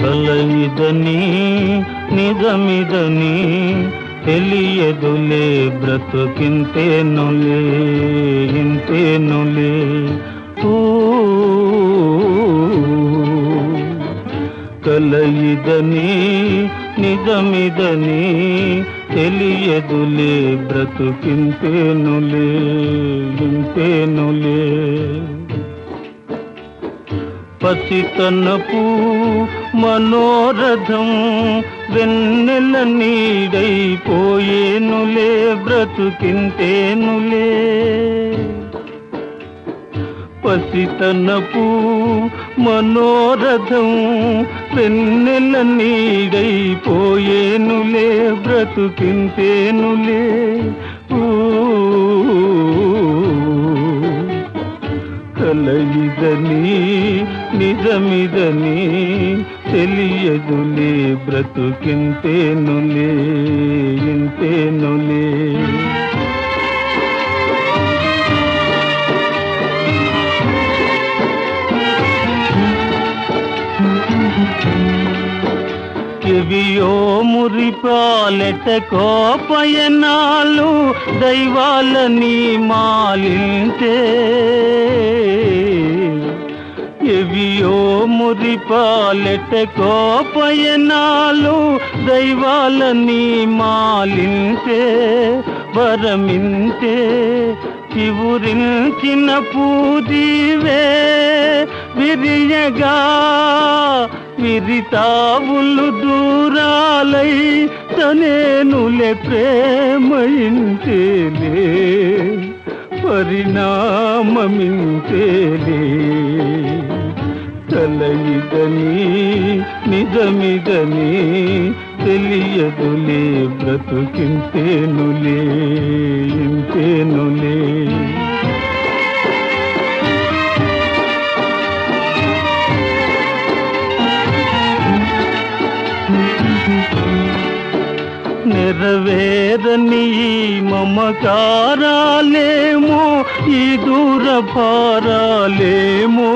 కలయిదని నిజమిదని తెలియదులే బ్రతుకింతేనులే ఇంతేనులే. ఊ. కలయిదని నిజమిదని తెలియదులే బ్రతుకింతేనులే ఇంతేనులే. పసితనపు మనోరథం వెన్నెల నీడైపోయేనులే బ్రతుకింతేనులే. పసితనపు మనోరథం వెన్నెల నీడైపోయేనులే బ్రతుకింతేనులే. నిజమిదని తెలియదులే బ్రతుకింతేనులే ఇంతేనులే చెవియో మురిపాలెట కోపయనాలు దైవాలని మాలింటే ఎవియో మురిపాలెట కోపయనాలు దైవాలని మాలింటే వరమింటే చివురించిన పూజీవే విరియగా విరితావులు దూరాలై తనేనులే ప్రేమయించేలే పరిణామమించేలే. కలయిదని నిజమిదని తెలియదులే బ్రతుకింతేనులే. నెరవేరని మమకారాలేమో ఈ దూర పారాలేమో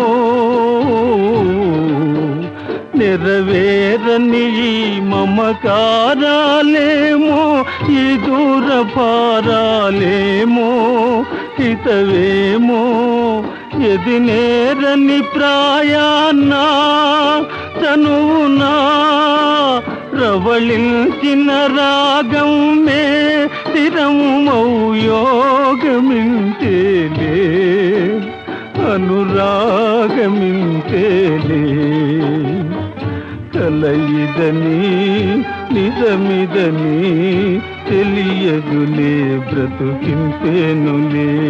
నెరవేరని మమకారాలేమో ఈ దూర పారాలేమో హితవేమో ఎది నేరని ప్రాయాన్నా రవళించిన రాగం మే స్థిరమౌ యోగమింతేలే అనురాగమింతేలే. కలయిదని నిజమిదని తెలియదులే బ్రతుకింతేనులే.